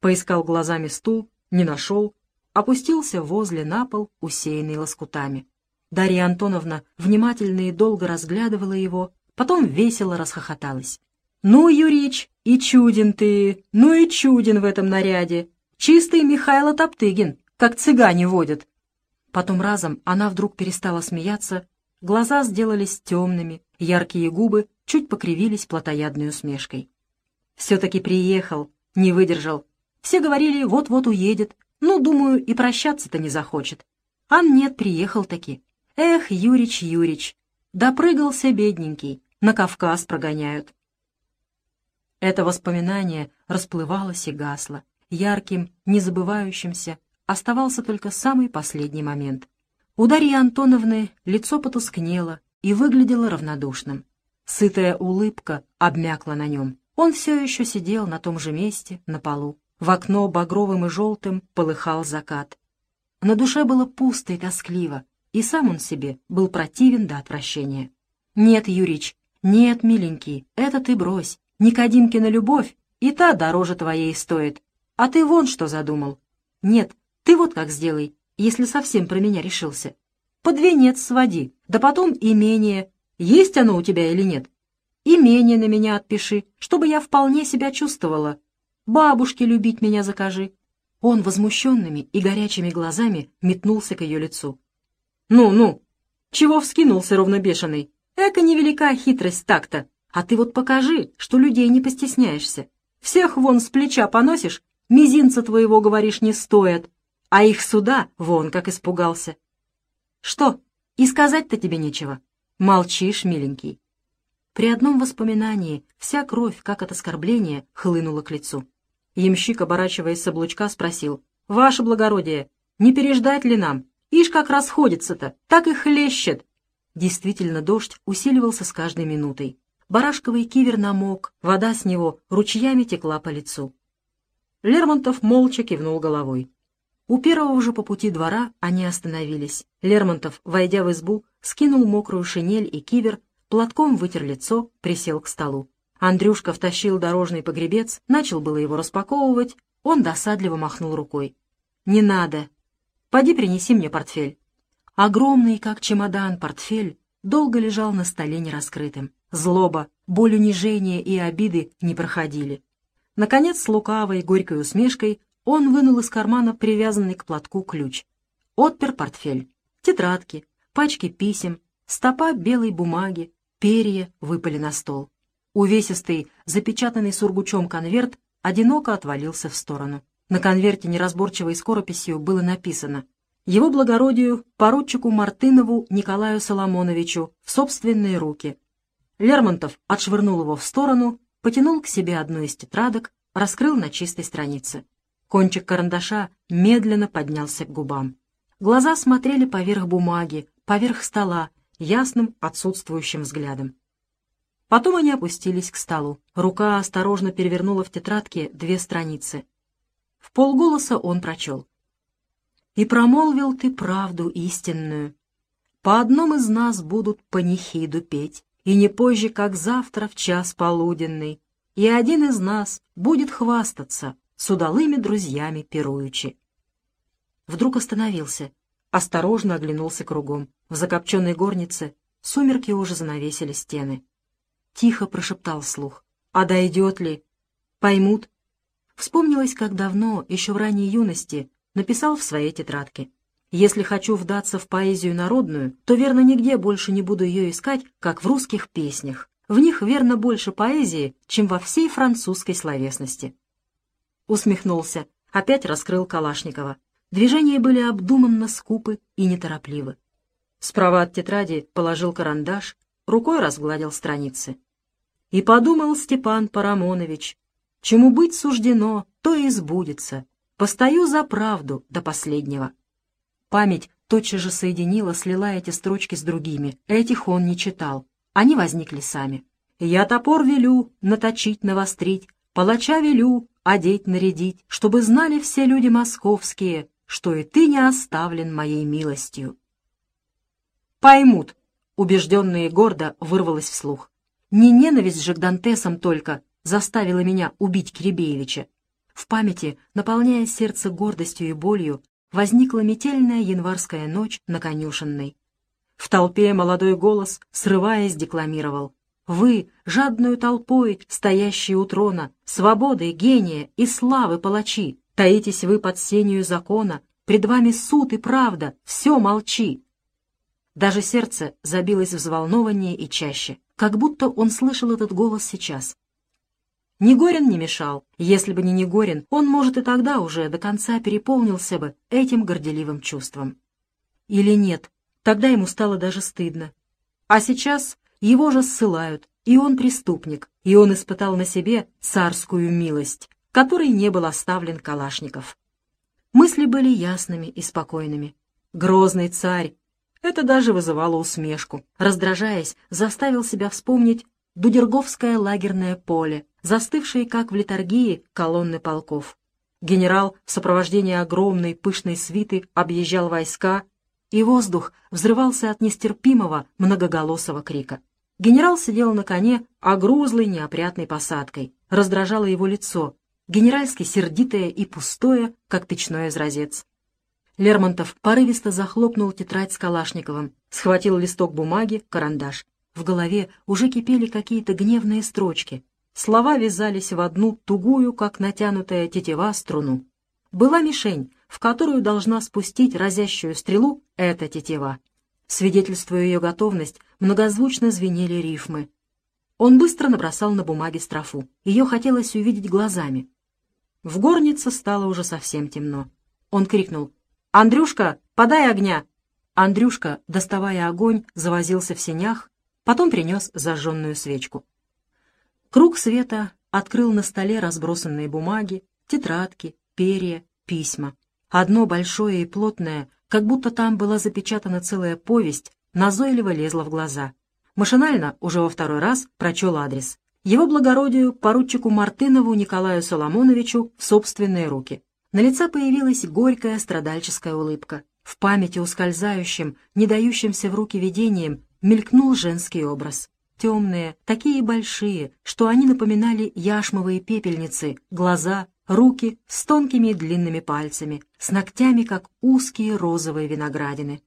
Поискал глазами стул, не нашел, опустился возле на пол, усеянный лоскутами. Дарья Антоновна внимательно и долго разглядывала его, потом весело расхохоталась. «Ну, Юрич, и чуден ты, ну и чуден в этом наряде. Чистый Михайло Топтыгин, как цыгане водят». Потом разом она вдруг перестала смеяться, глаза сделались темными, яркие губы чуть покривились плотоядной усмешкой. «Все-таки приехал, не выдержал. Все говорили, вот-вот уедет. Ну, думаю, и прощаться-то не захочет. А нет, приехал таки. Эх, Юрич, Юрич, допрыгался бедненький, на Кавказ прогоняют. Это воспоминание расплывалось и гасло. Ярким, незабывающимся оставался только самый последний момент. У Дарьи Антоновны лицо потускнело и выглядело равнодушным. Сытая улыбка обмякла на нем. Он все еще сидел на том же месте, на полу. В окно багровым и желтым полыхал закат. На душе было пусто и тоскливо, и сам он себе был противен до отвращения. «Нет, Юрич, нет, миленький, это ты брось. Никодимкина любовь и та дороже твоей стоит. А ты вон что задумал. Нет, ты вот как сделай, если совсем про меня решился. Под венец своди, да потом имение. Есть оно у тебя или нет? Имение на меня отпиши, чтобы я вполне себя чувствовала. Бабушке любить меня закажи». Он возмущенными и горячими глазами метнулся к ее лицу. «Ну, ну! Чего вскинулся ровно бешеный? Эка невелика хитрость так-то. А ты вот покажи, что людей не постесняешься. Всех вон с плеча поносишь, мизинца твоего, говоришь, не стоят. А их сюда вон как испугался. Что, и сказать-то тебе нечего? Молчишь, миленький. При одном воспоминании вся кровь, как от оскорбления, хлынула к лицу. Ямщик, оборачиваясь с облучка, спросил. «Ваше благородие, не переждать ли нам? Ишь, как расходится-то, так и хлещет!» Действительно, дождь усиливался с каждой минутой. Барашковый кивер намок, вода с него ручьями текла по лицу. Лермонтов молча кивнул головой. У первого же по пути двора они остановились. Лермонтов, войдя в избу, скинул мокрую шинель и кивер, платком вытер лицо, присел к столу. Андрюшка втащил дорожный погребец, начал было его распаковывать, он досадливо махнул рукой. «Не надо, Поди принеси мне портфель». Огромный, как чемодан, портфель долго лежал на столе нераскрытым. Злоба, боль унижения и обиды не проходили. Наконец, с лукавой, горькой усмешкой, он вынул из кармана привязанный к платку ключ. Отпер портфель. Тетрадки, пачки писем, стопа белой бумаги, перья выпали на стол. Увесистый, запечатанный сургучом конверт одиноко отвалился в сторону. На конверте неразборчивой скорописью было написано «Его благородию, поручику Мартынову Николаю Соломоновичу, в собственные руки». Лермонтов отшвырнул его в сторону, потянул к себе одну из тетрадок, раскрыл на чистой странице. Кончик карандаша медленно поднялся к губам. Глаза смотрели поверх бумаги, поверх стола, ясным отсутствующим взглядом. Потом они опустились к столу. Рука осторожно перевернула в тетрадке две страницы. В полголоса он прочел. «И промолвил ты правду истинную. По одном из нас будут панихиду петь, и не позже, как завтра в час полуденный, и один из нас будет хвастаться с удалыми друзьями пируючи». Вдруг остановился, осторожно оглянулся кругом. В закопченной горнице сумерки уже занавесили стены. Тихо прошептал слух. «А дойдет ли? Поймут, Вспомнилось, как давно, еще в ранней юности, написал в своей тетрадке. Если хочу вдаться в поэзию народную, то, верно, нигде больше не буду ее искать, как в русских песнях. В них, верно, больше поэзии, чем во всей французской словесности. Усмехнулся, опять раскрыл Калашникова. Движения были обдуманно скупы и неторопливы. Справа от тетради положил карандаш, рукой разгладил страницы. И подумал Степан Парамонович, Чему быть суждено, то и сбудется. Постою за правду до последнего. Память тотчас же соединила, слила эти строчки с другими. Этих он не читал. Они возникли сами. «Я топор велю наточить, навострить, палача велю одеть, нарядить, чтобы знали все люди московские, что и ты не оставлен моей милостью». «Поймут», — убежденные гордо вырвалось вслух. «Не ненависть же к Дантесам только, заставила меня убить Киребеевича. В памяти, наполняя сердце гордостью и болью, возникла метельная январская ночь на конюшенной. В толпе молодой голос, срываясь, декламировал. «Вы, жадную толпой, стоящие у трона, свободы, гения и славы палачи, таитесь вы под сенью закона, пред вами суд и правда, все молчи!» Даже сердце забилось взволнованнее и чаще, как будто он слышал этот голос сейчас. Негорин не мешал. Если бы не Негорин, он, может, и тогда уже до конца переполнился бы этим горделивым чувством. Или нет, тогда ему стало даже стыдно. А сейчас его же ссылают, и он преступник, и он испытал на себе царскую милость, которой не был оставлен Калашников. Мысли были ясными и спокойными. Грозный царь, это даже вызывало усмешку. Раздражаясь, заставил себя вспомнить Дудерговское лагерное поле, застывшие, как в литургии, колонны полков. Генерал в сопровождении огромной пышной свиты объезжал войска, и воздух взрывался от нестерпимого многоголосого крика. Генерал сидел на коне огрузлой неопрятной посадкой. Раздражало его лицо, генеральски сердитое и пустое, как печной изразец. Лермонтов порывисто захлопнул тетрадь с Калашниковым, схватил листок бумаги, карандаш. В голове уже кипели какие-то гневные строчки. Слова вязались в одну тугую, как натянутая тетива, струну. Была мишень, в которую должна спустить разящую стрелу эта тетива. Свидетельствуя ее готовность, многозвучно звенели рифмы. Он быстро набросал на бумаге строфу. Ее хотелось увидеть глазами. В горнице стало уже совсем темно. Он крикнул «Андрюшка, подай огня!» Андрюшка, доставая огонь, завозился в сенях, потом принес зажженную свечку. Круг света открыл на столе разбросанные бумаги, тетрадки, перья, письма. Одно большое и плотное, как будто там была запечатана целая повесть, назойливо лезло в глаза. Машинально, уже во второй раз, прочел адрес. Его благородию, поручику Мартынову Николаю Соломоновичу, в собственные руки. На лице появилась горькая страдальческая улыбка. В памяти ускользающим, не дающимся в руки видением, мелькнул женский образ. Темные, такие большие, что они напоминали яшмовые пепельницы, глаза, руки с тонкими длинными пальцами, с ногтями, как узкие розовые виноградины.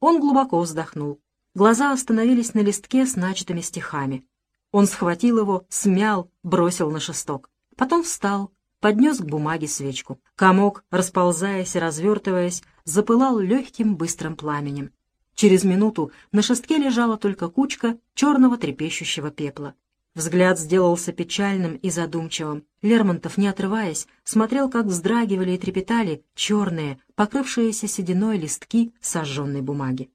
Он глубоко вздохнул. Глаза остановились на листке с начатыми стихами. Он схватил его, смял, бросил на шесток. Потом встал, поднес к бумаге свечку. Комок, расползаясь и развертываясь, запылал легким быстрым пламенем. Через минуту на шестке лежала только кучка черного трепещущего пепла. Взгляд сделался печальным и задумчивым. Лермонтов, не отрываясь, смотрел, как вздрагивали и трепетали черные, покрывшиеся сединой листки сожженной бумаги.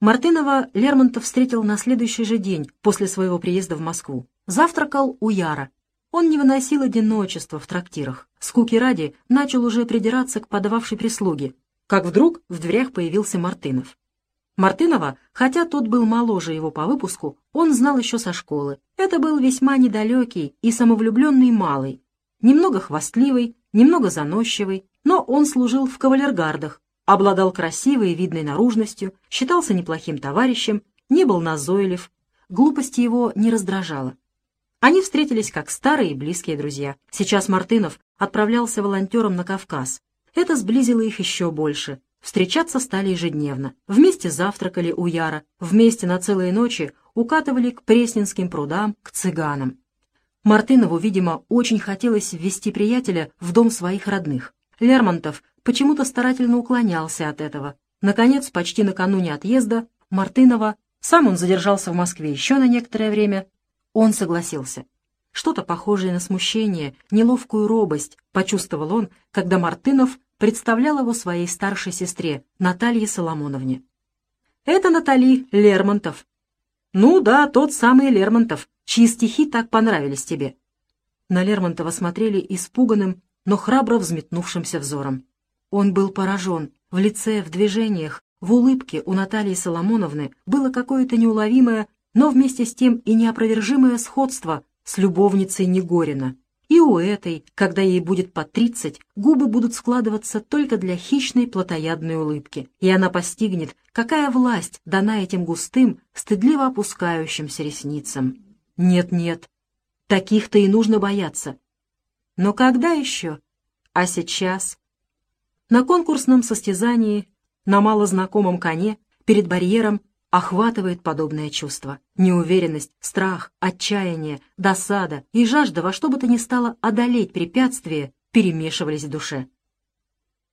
Мартынова Лермонтов встретил на следующий же день после своего приезда в Москву. Завтракал у Яра, он не выносил одиночества в трактирах. Скуки ради начал уже придираться к подававшей прислуге, как вдруг в дверях появился Мартынов. Мартынова, хотя тот был моложе его по выпуску, он знал еще со школы. Это был весьма недалекий и самовлюбленный малый, немного хвастливый, немного заносчивый, но он служил в кавалергардах, обладал красивой и видной наружностью, считался неплохим товарищем, не был назойлив, глупость его не раздражала. Они встретились как старые и близкие друзья. Сейчас Мартынов отправлялся волонтером на Кавказ. Это сблизило их еще больше. Встречаться стали ежедневно. Вместе завтракали у Яра, вместе на целые ночи укатывали к Пресненским прудам, к цыганам. Мартынову, видимо, очень хотелось ввести приятеля в дом своих родных. Лермонтов почему-то старательно уклонялся от этого. Наконец, почти накануне отъезда, Мартынова, сам он задержался в Москве еще на некоторое время, он согласился. Что-то похожее на смущение, неловкую робость почувствовал он, когда Мартынов представлял его своей старшей сестре, Наталье Соломоновне. «Это Натали Лермонтов». «Ну да, тот самый Лермонтов, чьи стихи так понравились тебе». На Лермонтова смотрели испуганным, но храбро взметнувшимся взором. Он был поражен. В лице, в движениях, в улыбке у Натальи Соломоновны было какое-то неуловимое но вместе с тем и неопровержимое сходство с любовницей Негорина. И у этой, когда ей будет по тридцать, губы будут складываться только для хищной плотоядной улыбки, и она постигнет, какая власть дана этим густым, стыдливо опускающимся ресницам. Нет-нет, таких-то и нужно бояться. Но когда еще? А сейчас? На конкурсном состязании, на малознакомом коне, перед барьером охватывает подобное чувство. Неуверенность, страх, отчаяние, досада и жажда во что бы то ни стало одолеть препятствие перемешивались в душе.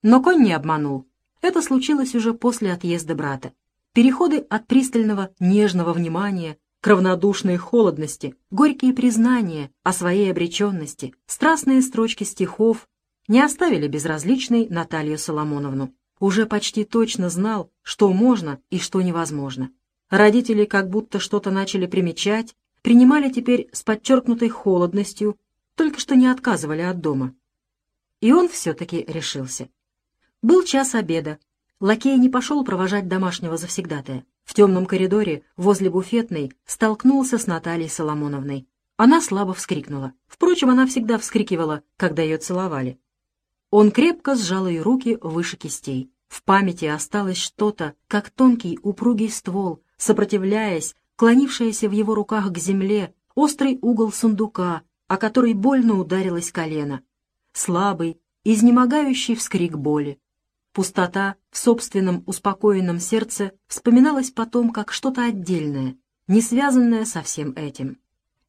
Но конь не обманул. Это случилось уже после отъезда брата. Переходы от пристального нежного внимания к равнодушной холодности, горькие признания о своей обреченности, страстные строчки стихов не оставили безразличной Наталью Соломоновну уже почти точно знал, что можно и что невозможно. Родители как будто что-то начали примечать, принимали теперь с подчеркнутой холодностью, только что не отказывали от дома. И он все-таки решился. Был час обеда. Лакей не пошел провожать домашнего завсегдатая. В темном коридоре, возле буфетной, столкнулся с Натальей Соломоновной. Она слабо вскрикнула. Впрочем, она всегда вскрикивала, когда ее целовали. Он крепко сжал ее руки выше кистей. В памяти осталось что-то, как тонкий упругий ствол, сопротивляясь, клонившаяся в его руках к земле, острый угол сундука, о который больно ударилось колено. Слабый, изнемогающий вскрик боли. Пустота в собственном успокоенном сердце вспоминалась потом как что-то отдельное, не связанное со всем этим.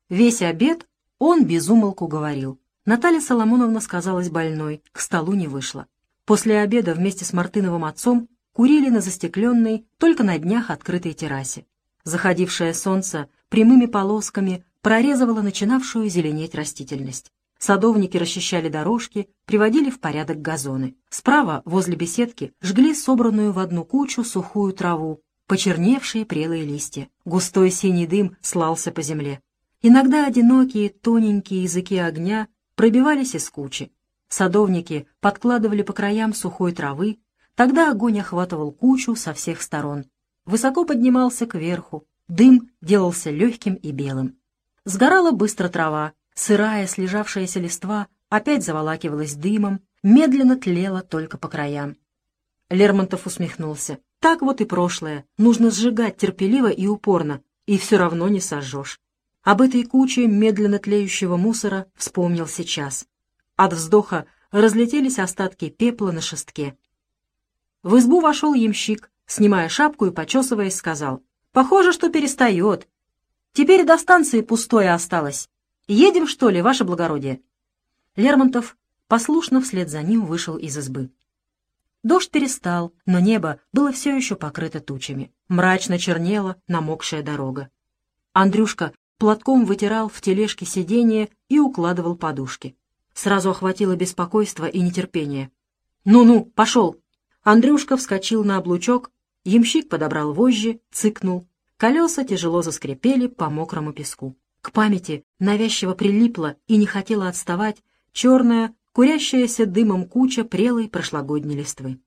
Весь обед он безумолку говорил. Наталья Соломоновна сказалась больной, к столу не вышла. После обеда вместе с Мартыновым отцом курили на застекленной, только на днях открытой террасе. Заходившее солнце прямыми полосками прорезывало начинавшую зеленеть растительность. Садовники расчищали дорожки, приводили в порядок газоны. Справа, возле беседки, жгли собранную в одну кучу сухую траву, почерневшие прелые листья. Густой синий дым слался по земле. Иногда одинокие тоненькие языки огня пробивались из кучи. Садовники подкладывали по краям сухой травы, тогда огонь охватывал кучу со всех сторон. Высоко поднимался кверху, дым делался легким и белым. Сгорала быстро трава, сырая, слежавшаяся листва опять заволакивалась дымом, медленно тлела только по краям. Лермонтов усмехнулся. Так вот и прошлое. Нужно сжигать терпеливо и упорно, и все равно не сожжешь. Об этой куче медленно тлеющего мусора вспомнил сейчас. От вздоха разлетелись остатки пепла на шестке. В избу вошел ямщик, снимая шапку и почесываясь, сказал. «Похоже, что перестает. Теперь до станции пустое осталось. Едем, что ли, ваше благородие?» Лермонтов послушно вслед за ним вышел из избы. Дождь перестал, но небо было все еще покрыто тучами. Мрачно чернела намокшая дорога. Андрюшка платком вытирал в тележке сиденье и укладывал подушки. Сразу охватило беспокойство и нетерпение. «Ну-ну, пошел!» Андрюшка вскочил на облучок, ямщик подобрал вожжи, цыкнул. Колеса тяжело заскрипели по мокрому песку. К памяти навязчиво прилипла и не хотела отставать черная, курящаяся дымом куча прелой прошлогодней листвы.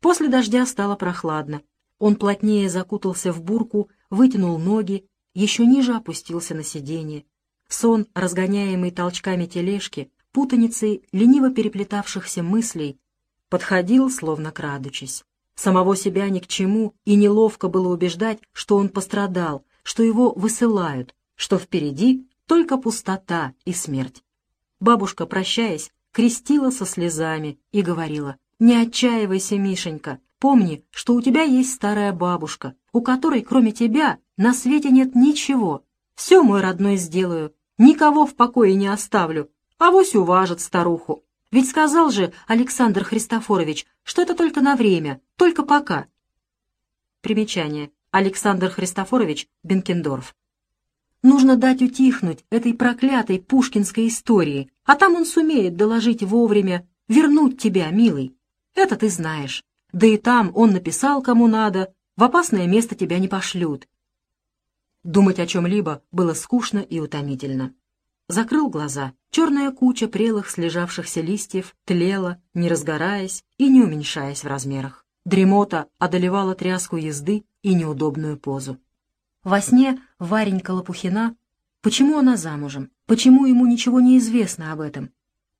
После дождя стало прохладно. Он плотнее закутался в бурку, вытянул ноги, еще ниже опустился на сиденье. Сон, разгоняемый толчками тележки, путаницей лениво переплетавшихся мыслей, подходил, словно крадучись. Самого себя ни к чему, и неловко было убеждать, что он пострадал, что его высылают, что впереди только пустота и смерть. Бабушка, прощаясь, крестила со слезами и говорила, «Не отчаивайся, Мишенька, помни, что у тебя есть старая бабушка, у которой, кроме тебя, на свете нет ничего. Все, мой родной, сделаю, никого в покое не оставлю, а вось уважат старуху. Ведь сказал же Александр Христофорович, что это только на время, только пока». Примечание. Александр Христофорович Бенкендорф. Нужно дать утихнуть этой проклятой пушкинской истории, а там он сумеет доложить вовремя, вернуть тебя, милый. Это ты знаешь. Да и там он написал кому надо, в опасное место тебя не пошлют. Думать о чем-либо было скучно и утомительно. Закрыл глаза. Черная куча прелых слежавшихся листьев тлела, не разгораясь и не уменьшаясь в размерах. Дремота одолевала тряску езды и неудобную позу. Во сне Варенька Лопухина, почему она замужем, почему ему ничего не известно об этом,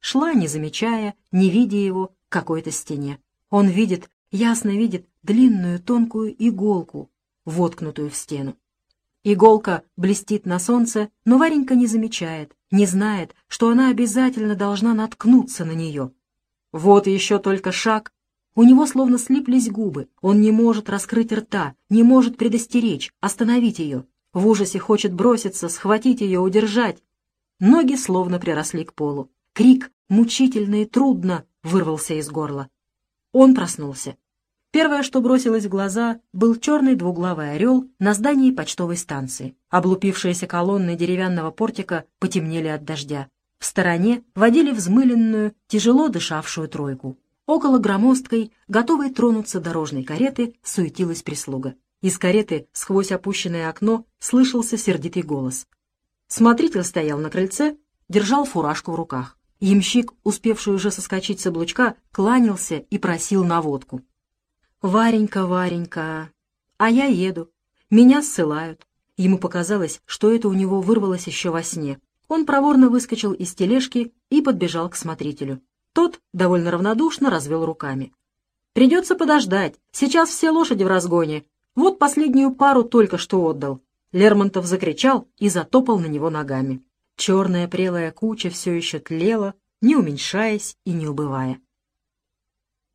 шла, не замечая, не видя его, к какой-то стене. Он видит, ясно видит длинную тонкую иголку, воткнутую в стену. Иголка блестит на солнце, но Варенька не замечает, не знает, что она обязательно должна наткнуться на нее. Вот еще только шаг. У него словно слиплись губы. Он не может раскрыть рта, не может предостеречь, остановить ее. В ужасе хочет броситься, схватить ее, удержать. Ноги словно приросли к полу. Крик, мучительно и трудно, вырвался из горла. Он проснулся. Первое, что бросилось в глаза, был черный двуглавый орел на здании почтовой станции. Облупившиеся колонны деревянного портика потемнели от дождя. В стороне водили взмыленную, тяжело дышавшую тройку. Около громоздкой, готовой тронуться дорожной кареты, суетилась прислуга. Из кареты, сквозь опущенное окно, слышался сердитый голос. Смотритель стоял на крыльце, держал фуражку в руках. Ямщик, успевший уже соскочить с облучка, кланялся и просил наводку. «Варенька, Варенька, а я еду. Меня ссылают». Ему показалось, что это у него вырвалось еще во сне. Он проворно выскочил из тележки и подбежал к смотрителю. Тот довольно равнодушно развел руками. «Придется подождать. Сейчас все лошади в разгоне. Вот последнюю пару только что отдал». Лермонтов закричал и затопал на него ногами. Черная прелая куча все еще тлела, не уменьшаясь и не убывая.